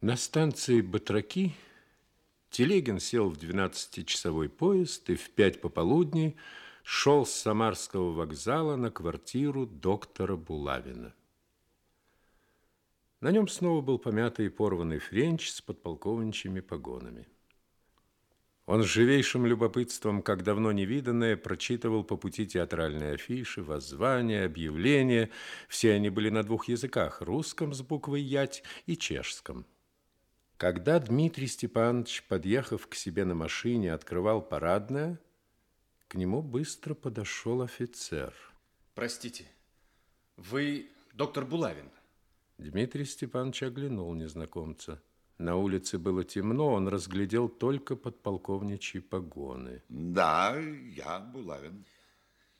На станции Батраки Телегин сел в 12-часовой поезд и в пять пополудни шел с Самарского вокзала на квартиру доктора Булавина. На нем снова был помятый и порванный френч с подполковничьими погонами. Он с живейшим любопытством, как давно невиданное, прочитывал по пути театральные афиши, воззвания, объявления. Все они были на двух языках – русском с буквой «ять» и чешском – когда Дмитрий Степанович, подъехав к себе на машине, открывал парадное, к нему быстро подошел офицер. Простите, вы доктор Булавин? Дмитрий Степанович оглянул незнакомца. На улице было темно, он разглядел только подполковничьи погоны. Да, я Булавин.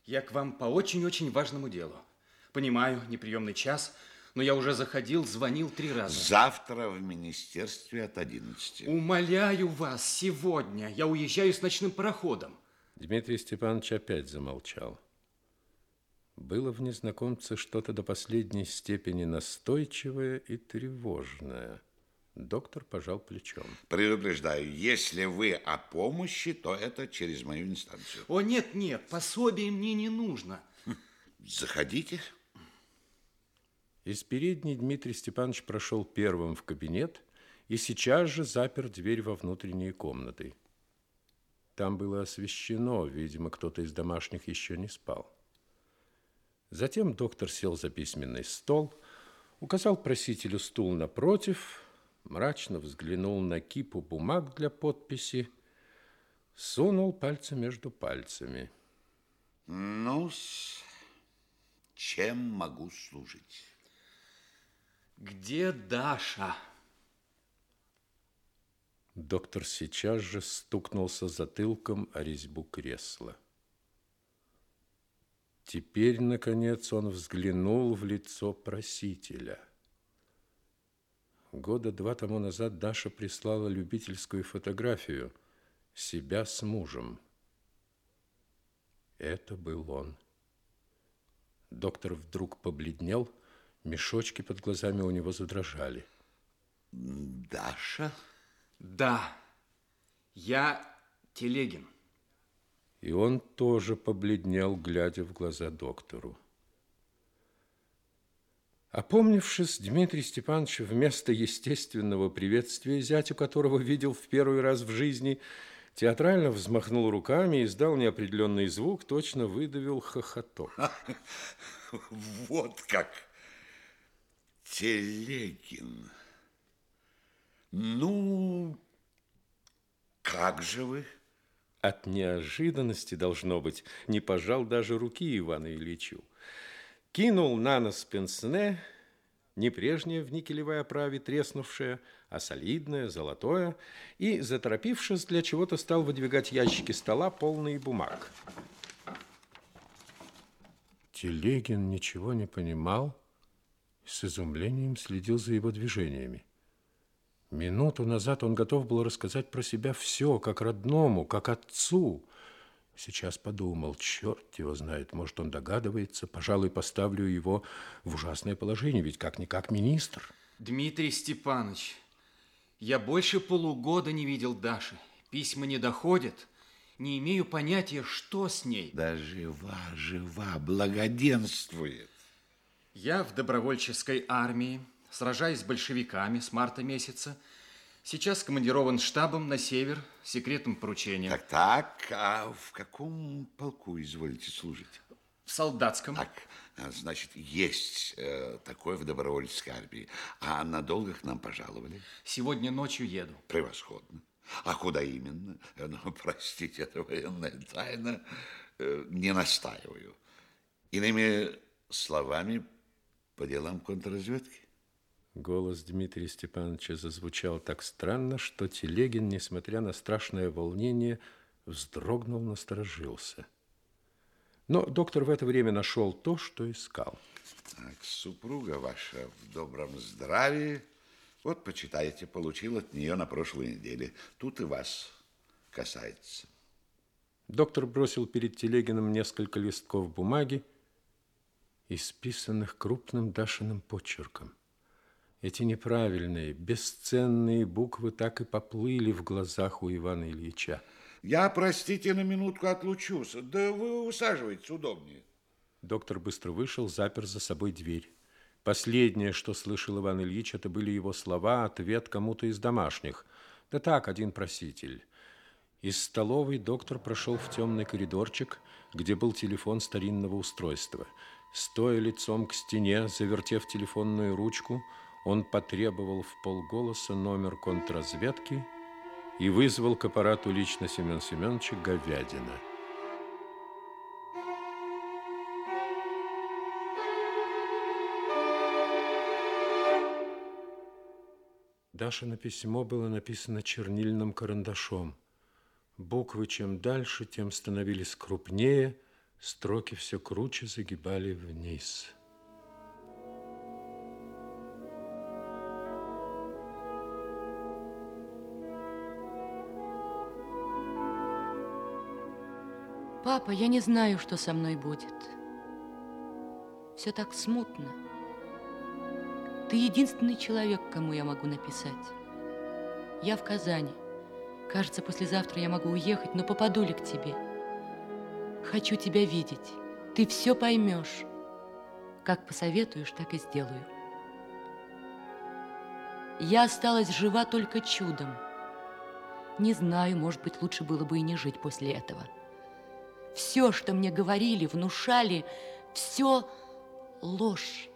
Я к вам по очень-очень важному делу. Понимаю, неприемный час – но я уже заходил, звонил три раза. Завтра в министерстве от 11. Умоляю вас, сегодня. Я уезжаю с ночным пароходом. Дмитрий Степанович опять замолчал. Было в незнакомце что-то до последней степени настойчивое и тревожное. Доктор пожал плечом. Предупреждаю, если вы о помощи, то это через мою инстанцию. О, нет, нет, пособие мне не нужно. Заходите. Из передней Дмитрий Степанович прошел первым в кабинет и сейчас же запер дверь во внутренние комнаты. Там было освещено, видимо, кто-то из домашних еще не спал. Затем доктор сел за письменный стол, указал просителю стул напротив, мрачно взглянул на кипу бумаг для подписи, сунул пальцы между пальцами. ну чем могу служить? Где Даша? Доктор сейчас же стукнулся затылком о резьбу кресла. Теперь, наконец, он взглянул в лицо просителя. Года два тому назад Даша прислала любительскую фотографию себя с мужем. Это был он. Доктор вдруг побледнел Мешочки под глазами у него задрожали. Даша? Да, я Телегин. И он тоже побледнел, глядя в глаза доктору. Опомнившись, Дмитрий Степанович вместо естественного приветствия зятю, которого видел в первый раз в жизни, театрально взмахнул руками, издал неопределенный звук, точно выдавил хохоток. Вот как! Телегин. Ну, как же вы? От неожиданности, должно быть, не пожал даже руки Ивану Ильичу. Кинул на нос пенсне, не прежнее в никелевой оправе треснувшее, а солидное, золотое, и, заторопившись, для чего-то стал выдвигать ящики стола, полные бумаг. Телегин ничего не понимал, с изумлением следил за его движениями. Минуту назад он готов был рассказать про себя все, как родному, как отцу. Сейчас подумал, черт его знает, может, он догадывается, пожалуй, поставлю его в ужасное положение, ведь как-никак министр. Дмитрий Степанович, я больше полугода не видел Даши. Письма не доходят, не имею понятия, что с ней. Да жива, жива, благоденствует. Я в добровольческой армии, сражаюсь с большевиками с марта месяца. Сейчас командирован штабом на север с секретным поручением. Так, так, а в каком полку изволите служить? В солдатском. Так, а, значит, есть э, такое в добровольческой армии. А надолго к нам пожаловали? Сегодня ночью еду. Превосходно. А куда именно? Э, ну, простите, это военная тайна. Э, не настаиваю. Иными словами, по делам контрразведки? Голос Дмитрия Степановича зазвучал так странно, что Телегин, несмотря на страшное волнение, вздрогнул, насторожился. Но доктор в это время нашел то, что искал. Так, супруга ваша в добром здравии. Вот, почитайте, получил от нее на прошлой неделе. Тут и вас касается. Доктор бросил перед Телегиным несколько листков бумаги, исписанных крупным Дашиным почерком. Эти неправильные, бесценные буквы так и поплыли в глазах у Ивана Ильича. Я, простите, на минутку отлучусь. Да вы усаживайтесь удобнее. Доктор быстро вышел, запер за собой дверь. Последнее, что слышал Иван Ильич, это были его слова, ответ кому-то из домашних. Да так, один проситель. Из столовой доктор прошел в темный коридорчик, где был телефон старинного устройства. Стоя лицом к стене, завертев телефонную ручку, он потребовал в полголоса номер контрразведки и вызвал к аппарату лично Семен Семеновича Говядина. Дашино письмо было написано чернильным карандашом. Буквы чем дальше, тем становились крупнее, строки все круче загибали вниз. Папа, я не знаю, что со мной будет. Все так смутно. Ты единственный человек, кому я могу написать. Я в Казани. Кажется, послезавтра я могу уехать, но попаду ли к тебе? Хочу тебя видеть. Ты все поймешь. Как посоветуешь, так и сделаю. Я осталась жива только чудом. Не знаю, может быть, лучше было бы и не жить после этого. Все, что мне говорили, внушали, все ложь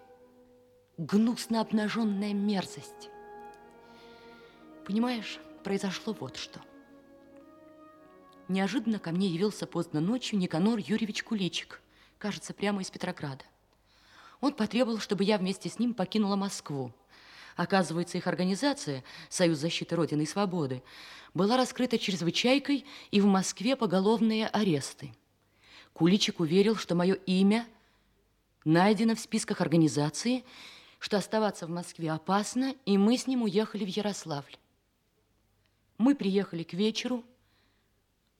гнусно обнаженная мерзость. Понимаешь, произошло вот что. Неожиданно ко мне явился поздно ночью Никанор Юрьевич Куличик, кажется, прямо из Петрограда. Он потребовал, чтобы я вместе с ним покинула Москву. Оказывается, их организация «Союз защиты Родины и Свободы» была раскрыта чрезвычайкой и в Москве поголовные аресты. Куличик уверил, что мое имя найдено в списках организации что оставаться в Москве опасно, и мы с ним уехали в Ярославль. Мы приехали к вечеру,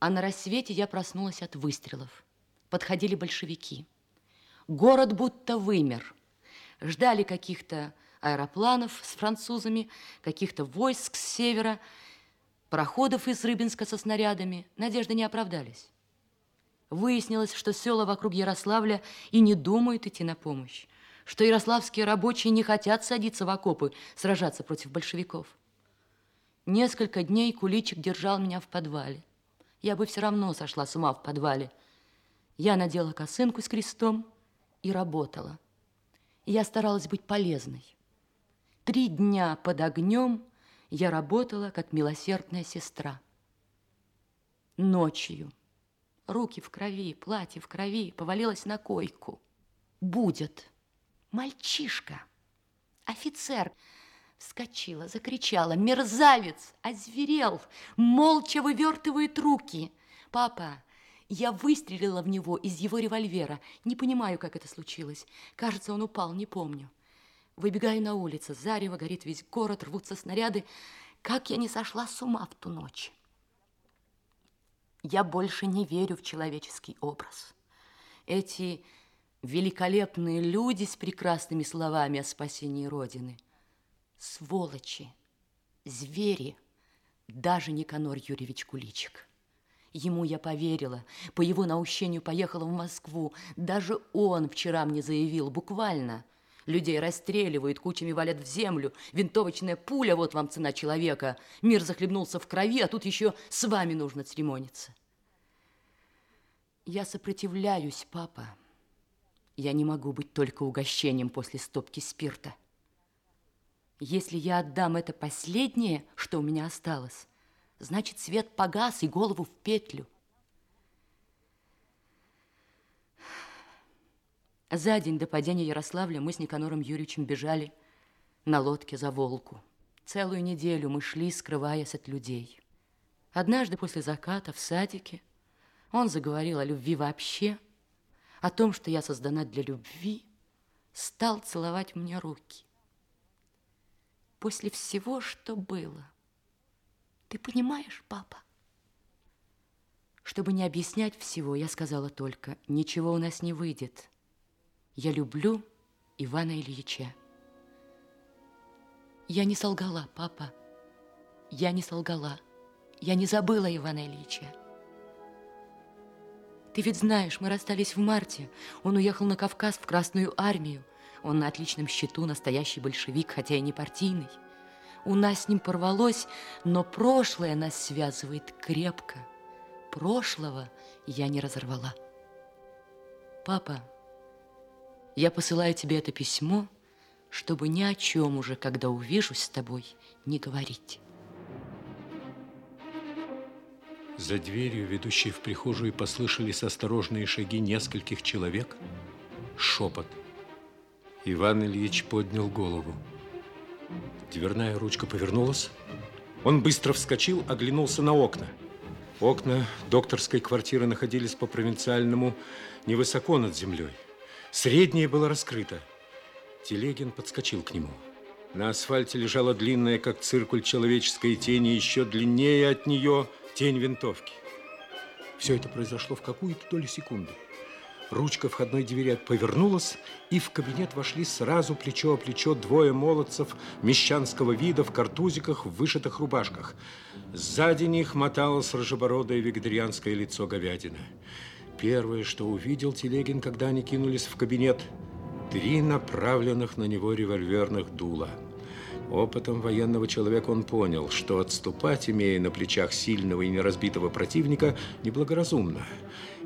а на рассвете я проснулась от выстрелов. Подходили большевики. Город будто вымер. Ждали каких-то аэропланов с французами, каких-то войск с севера, проходов из Рыбинска со снарядами. Надежды не оправдались. Выяснилось, что села вокруг Ярославля и не думают идти на помощь что ярославские рабочие не хотят садиться в окопы, сражаться против большевиков. Несколько дней Куличик держал меня в подвале. Я бы все равно сошла с ума в подвале. Я надела косынку с крестом и работала. Я старалась быть полезной. Три дня под огнем я работала, как милосердная сестра. Ночью, руки в крови, платье в крови, повалилась на койку. Будет. Мальчишка, офицер, вскочила, закричала. Мерзавец, озверел, молча вывертывает руки. Папа, я выстрелила в него из его револьвера. Не понимаю, как это случилось. Кажется, он упал, не помню. Выбегаю на улицу, зарево, горит весь город, рвутся снаряды. Как я не сошла с ума в ту ночь. Я больше не верю в человеческий образ. Эти великолепные люди с прекрасными словами о спасении Родины. Сволочи, звери, даже Никанор Юрьевич Куличик. Ему я поверила, по его наущению поехала в Москву. Даже он вчера мне заявил, буквально. Людей расстреливают, кучами валят в землю. Винтовочная пуля, вот вам цена человека. Мир захлебнулся в крови, а тут еще с вами нужно церемониться. Я сопротивляюсь, папа. Я не могу быть только угощением после стопки спирта. Если я отдам это последнее, что у меня осталось, значит, свет погас и голову в петлю. За день до падения Ярославля мы с Никанором Юрьевичем бежали на лодке за Волку. Целую неделю мы шли, скрываясь от людей. Однажды после заката в садике он заговорил о любви вообще – о том, что я создана для любви, стал целовать мне руки. После всего, что было. Ты понимаешь, папа? Чтобы не объяснять всего, я сказала только, ничего у нас не выйдет. Я люблю Ивана Ильича. Я не солгала, папа. Я не солгала. Я не забыла Ивана Ильича. Ты ведь знаешь, мы расстались в марте. Он уехал на Кавказ в Красную армию. Он на отличном счету, настоящий большевик, хотя и не партийный. У нас с ним порвалось, но прошлое нас связывает крепко. Прошлого я не разорвала. Папа, я посылаю тебе это письмо, чтобы ни о чем уже, когда увижусь с тобой, не говорить. За дверью, ведущей в прихожую, послышались осторожные шаги нескольких человек. Шепот. Иван Ильич поднял голову. Дверная ручка повернулась. Он быстро вскочил, оглянулся на окна. Окна докторской квартиры находились по провинциальному невысоко над землей. Среднее было раскрыто. Телегин подскочил к нему. На асфальте лежала длинная, как циркуль, человеческая тень, и еще длиннее от нее тень винтовки. Все это произошло в какую-то долю секунды. Ручка входной двери повернулась, и в кабинет вошли сразу плечо о плечо двое молодцев мещанского вида в картузиках, в вышитых рубашках. Сзади них моталось рыжебородое вегетарианское лицо говядины. Первое, что увидел Телегин, когда они кинулись в кабинет, три направленных на него револьверных дула – Опытом военного человека он понял, что отступать, имея на плечах сильного и неразбитого противника, неблагоразумно.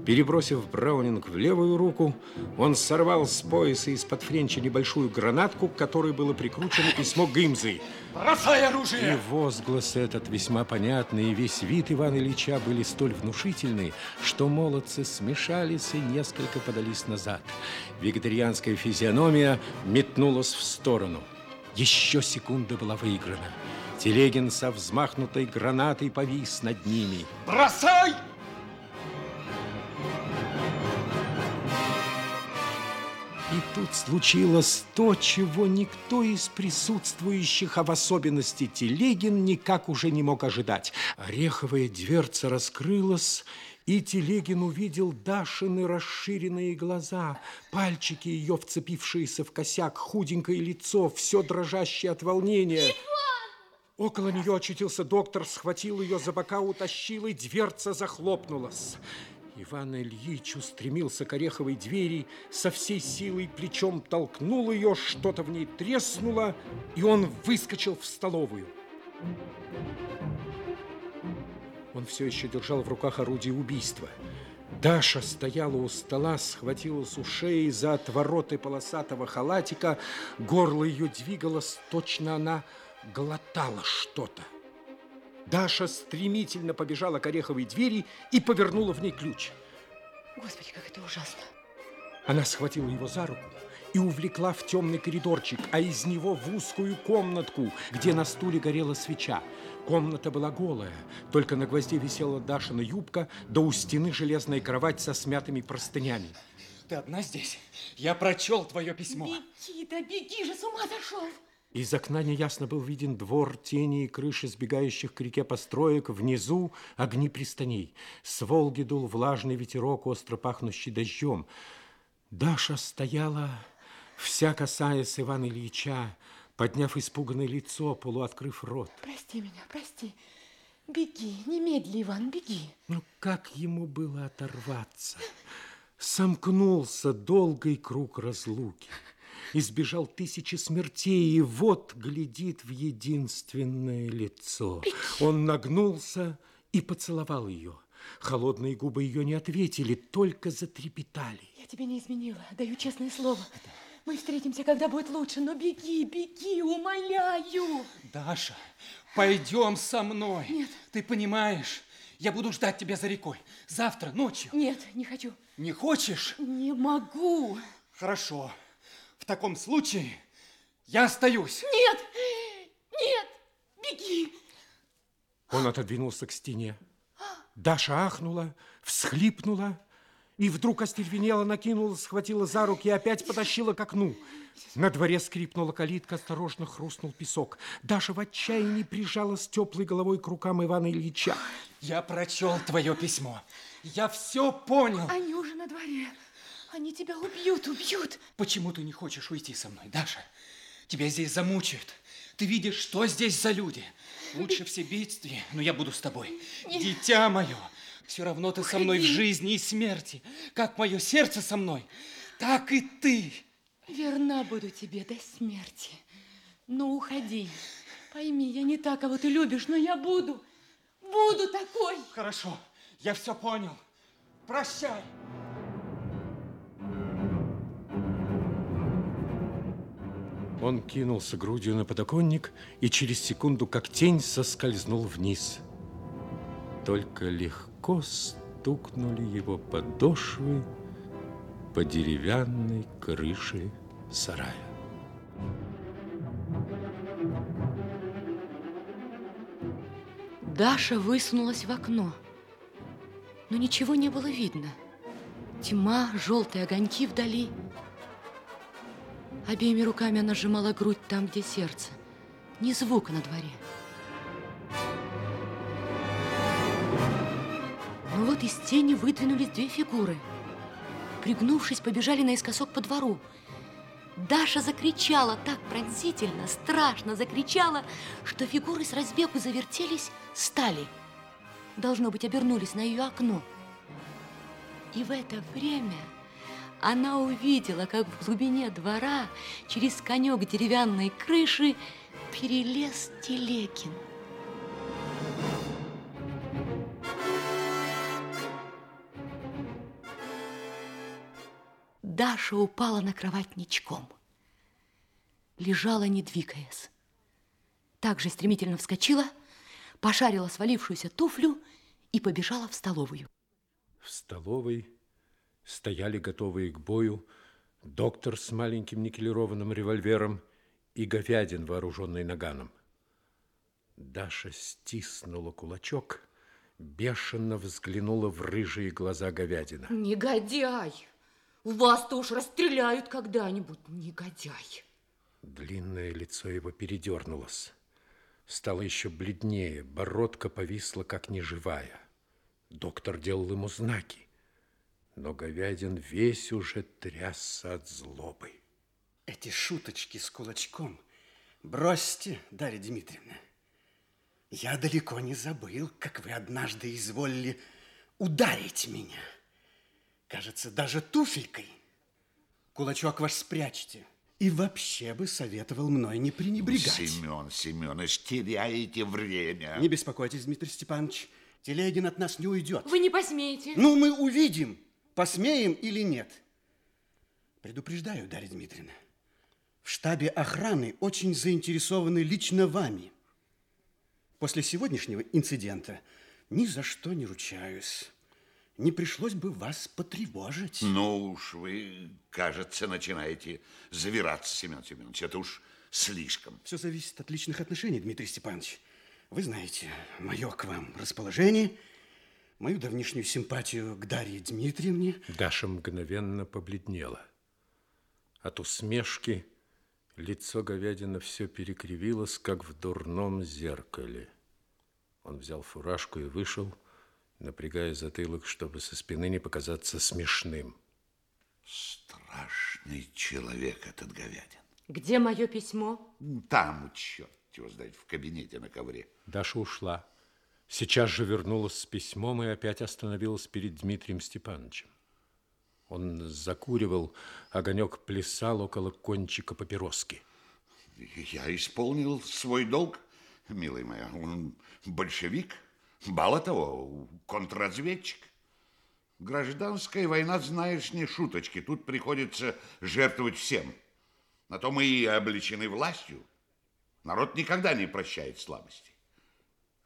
Перебросив Браунинг в левую руку, он сорвал с пояса из-под френча небольшую гранатку, к которой было прикручено письмо Гымзы. «Бросай оружие!» И возглас этот весьма понятный, и весь вид Ивана Ильича были столь внушительны, что молодцы смешались и несколько подались назад. Вегетарианская физиономия метнулась в сторону – еще секунда была выиграна. Телегин со взмахнутой гранатой повис над ними. Бросай! И тут случилось то, чего никто из присутствующих, а в особенности Телегин, никак уже не мог ожидать. Ореховая дверца раскрылась, и Телегин увидел Дашины расширенные глаза, пальчики ее, вцепившиеся в косяк, худенькое лицо, все дрожащее от волнения. Около нее очутился доктор, схватил ее за бока, утащил, и дверца захлопнулась. Иван Ильич устремился к ореховой двери, со всей силой плечом толкнул ее, что-то в ней треснуло, и он выскочил в столовую. Он все еще держал в руках орудие убийства. Даша стояла у стола, схватилась у шеи за отвороты полосатого халатика. Горло ее двигалось, точно она глотала что-то. Даша стремительно побежала к ореховой двери и повернула в ней ключ. Господи, как это ужасно. Она схватила его за руку и увлекла в темный коридорчик, а из него в узкую комнатку, где на стуле горела свеча. Комната была голая, только на гвозде висела Дашина юбка, да у стены железная кровать со смятыми простынями. Ты одна здесь? Я прочел твое письмо. Беги, да беги же, с ума зашел. Из окна неясно был виден двор, тени и крыши сбегающих к реке построек, внизу огни пристаней. С Волги дул влажный ветерок, остро пахнущий дождем. Даша стояла, вся касаясь Ивана Ильича, подняв испуганное лицо, полуоткрыв рот. Прости меня, прости. Беги, немедли, Иван, беги. Ну, как ему было оторваться? Сомкнулся долгий круг разлуки. Избежал тысячи смертей, и вот глядит в единственное лицо. Он нагнулся и поцеловал ее. Холодные губы ее не ответили, только затрепетали. Я тебе не изменила, даю честное слово. Мы встретимся, когда будет лучше, но беги, беги, умоляю. Даша, пойдем со мной. Нет. Ты понимаешь, я буду ждать тебя за рекой. Завтра ночью. Нет, не хочу. Не хочешь? Не могу. Хорошо. В таком случае я остаюсь. Нет, нет, беги. Он отодвинулся к стене. Даша ахнула, всхлипнула и вдруг остервенела, накинула, схватила за руки и опять потащила к окну. На дворе скрипнула калитка, осторожно хрустнул песок. Даша в отчаянии прижалась теплой головой к рукам Ивана Ильича. Я прочел твое письмо. Я все понял. Они уже на дворе. Они тебя убьют, убьют. Почему ты не хочешь уйти со мной, Даша? Тебя здесь замучают. Ты видишь, что здесь за люди? Лучше в себействе, но я буду с тобой. Дитя мое, все равно ты со мной в жизни и смерти. Как мое сердце со мной, так и ты. Верна буду тебе до смерти. Но уходи. Пойми, я не та, кого ты любишь, но я буду. Буду такой. Хорошо, я все понял. Прощай. Он кинулся грудью на подоконник и через секунду, как тень, соскользнул вниз. Только легко стукнули его подошвы по деревянной крыше сарая. Даша высунулась в окно, но ничего не было видно. Тьма, желтые огоньки вдали. Обеими руками она сжимала грудь там, где сердце. Ни звука на дворе. Но вот из тени выдвинулись две фигуры. Пригнувшись, побежали наискосок по двору. Даша закричала так пронзительно, страшно закричала, что фигуры с разбегу завертелись, стали. Должно быть, обернулись на ее окно. И в это время она увидела, как в глубине двора через конек деревянной крыши перелез Телекин. Даша упала на кровать ничком. Лежала, не двигаясь. Также стремительно вскочила, пошарила свалившуюся туфлю и побежала в столовую. В столовой стояли готовые к бою доктор с маленьким никелированным револьвером и говядин, вооруженный наганом. Даша стиснула кулачок, бешено взглянула в рыжие глаза говядина. Негодяй! Вас-то уж расстреляют когда-нибудь, негодяй. Длинное лицо его передернулось. Стало еще бледнее, бородка повисла, как неживая. Доктор делал ему знаки но говядин весь уже трясся от злобы. Эти шуточки с кулачком бросьте, Дарья Дмитриевна. Я далеко не забыл, как вы однажды изволили ударить меня. Кажется, даже туфелькой. Кулачок ваш спрячьте. И вообще бы советовал мной не пренебрегать. Семен Семенович, теряете время. Не беспокойтесь, Дмитрий Степанович. Телегин от нас не уйдет. Вы не посмеете. Ну, мы увидим посмеем или нет. Предупреждаю, Дарья Дмитриевна, в штабе охраны очень заинтересованы лично вами. После сегодняшнего инцидента ни за что не ручаюсь. Не пришлось бы вас потревожить. Ну уж вы, кажется, начинаете завираться, Семен Семенович. Это уж слишком. Все зависит от личных отношений, Дмитрий Степанович. Вы знаете, мое к вам расположение – мою давнишнюю симпатию к Дарье Дмитриевне. Даша мгновенно побледнела. От усмешки лицо говядина все перекривилось, как в дурном зеркале. Он взял фуражку и вышел, напрягая затылок, чтобы со спины не показаться смешным. Страшный человек этот говядин. Где мое письмо? Там, черт его знает, в кабинете на ковре. Даша ушла. Сейчас же вернулась с письмом и опять остановилась перед Дмитрием Степановичем. Он закуривал, огонек плясал около кончика папироски. Я исполнил свой долг, милый моя. Он большевик, мало того, контрразведчик. Гражданская война, знаешь, не шуточки. Тут приходится жертвовать всем. На то мы и обличены властью. Народ никогда не прощает слабости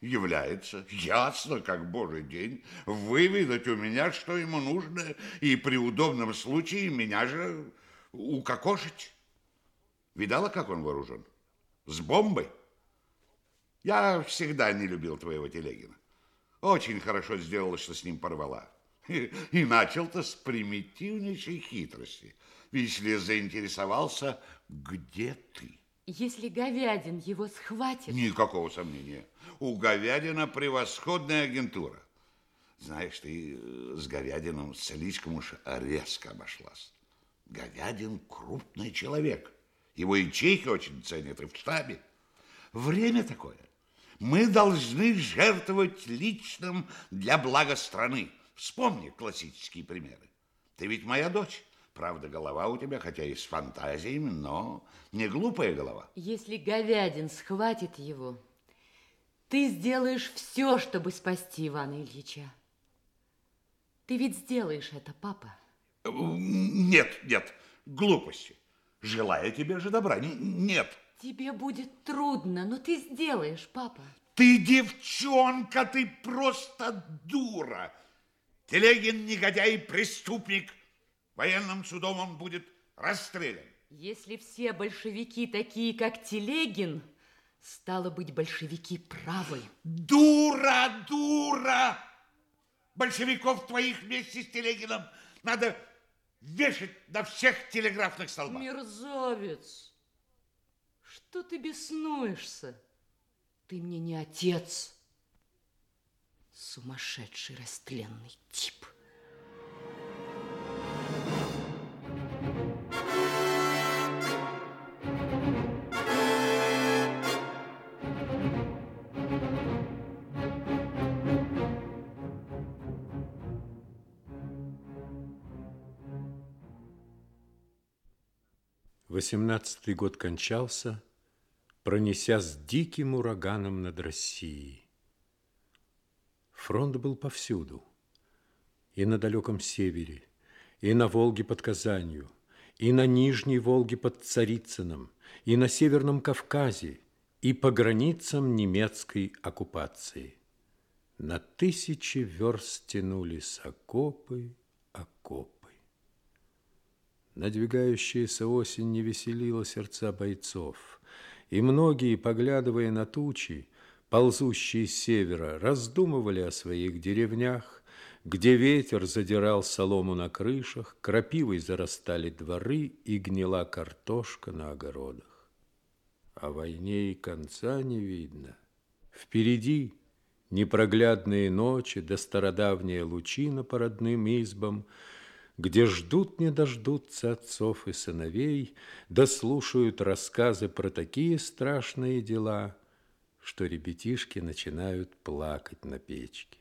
является, ясно, как божий день, выведать у меня, что ему нужно, и при удобном случае меня же укокошить. Видала, как он вооружен? С бомбой? Я всегда не любил твоего Телегина. Очень хорошо сделала, что с ним порвала. И, и начал-то с примитивнейшей хитрости. Если заинтересовался, где ты? Если говядин его схватит... Никакого сомнения. У говядина превосходная агентура. Знаешь, ты э, с говядином слишком уж резко обошлась. Говядин крупный человек. Его и чехи очень ценят, и в штабе. Время такое. Мы должны жертвовать личным для блага страны. Вспомни классические примеры. Ты ведь моя дочь. Правда, голова у тебя, хотя и с фантазиями, но не глупая голова. Если Говядин схватит его, ты сделаешь все, чтобы спасти Ивана Ильича. Ты ведь сделаешь это, папа. Нет, нет, глупости. Желаю тебе же добра. Нет. Тебе будет трудно, но ты сделаешь, папа. Ты девчонка, ты просто дура. Телегин негодяй преступник. Военным судом он будет расстрелян. Если все большевики такие, как Телегин, стало быть, большевики правы. Дура, дура! Большевиков твоих вместе с Телегином надо вешать на всех телеграфных столбах. Мерзавец! Что ты беснуешься? Ты мне не отец. Сумасшедший растленный тип. Восемнадцатый год кончался, пронеся с диким ураганом над Россией. Фронт был повсюду, и на далеком севере, и на Волге под Казанью, и на Нижней Волге под Царицыном, и на Северном Кавказе, и по границам немецкой оккупации. На тысячи верст тянулись окопы, окопы. Надвигающаяся осень не веселила сердца бойцов, и многие, поглядывая на тучи, ползущие с севера, раздумывали о своих деревнях, где ветер задирал солому на крышах, крапивой зарастали дворы и гнила картошка на огородах. О войне и конца не видно. Впереди непроглядные ночи да стародавние лучина по родным избам – где ждут не дождутся отцов и сыновей, да слушают рассказы про такие страшные дела, что ребятишки начинают плакать на печке.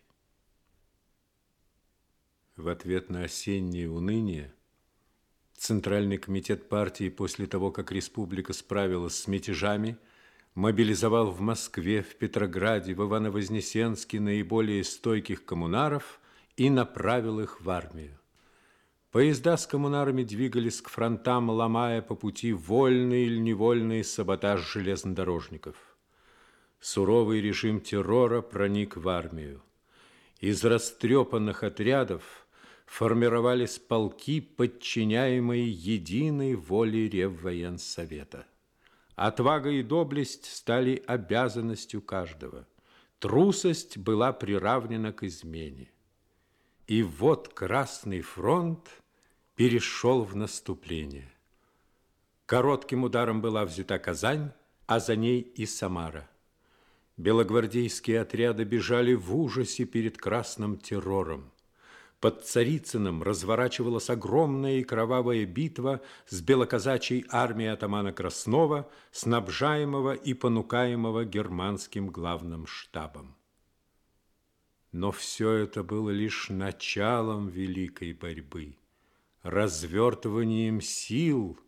В ответ на осеннее уныние Центральный комитет партии после того, как республика справилась с мятежами, мобилизовал в Москве, в Петрограде, в Ивано-Вознесенске наиболее стойких коммунаров и направил их в армию. Поезда с коммунарами двигались к фронтам, ломая по пути вольный или невольный саботаж железнодорожников. Суровый режим террора проник в армию. Из растрепанных отрядов формировались полки, подчиняемые единой воле Реввоенсовета. Отвага и доблесть стали обязанностью каждого. Трусость была приравнена к измене. И вот Красный фронт – перешел в наступление. Коротким ударом была взята Казань, а за ней и Самара. Белогвардейские отряды бежали в ужасе перед красным террором. Под Царицыным разворачивалась огромная и кровавая битва с белоказачьей армией атамана Краснова, снабжаемого и понукаемого германским главным штабом. Но все это было лишь началом великой борьбы развертыванием сил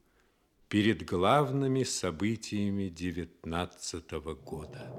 перед главными событиями девятнадцатого года.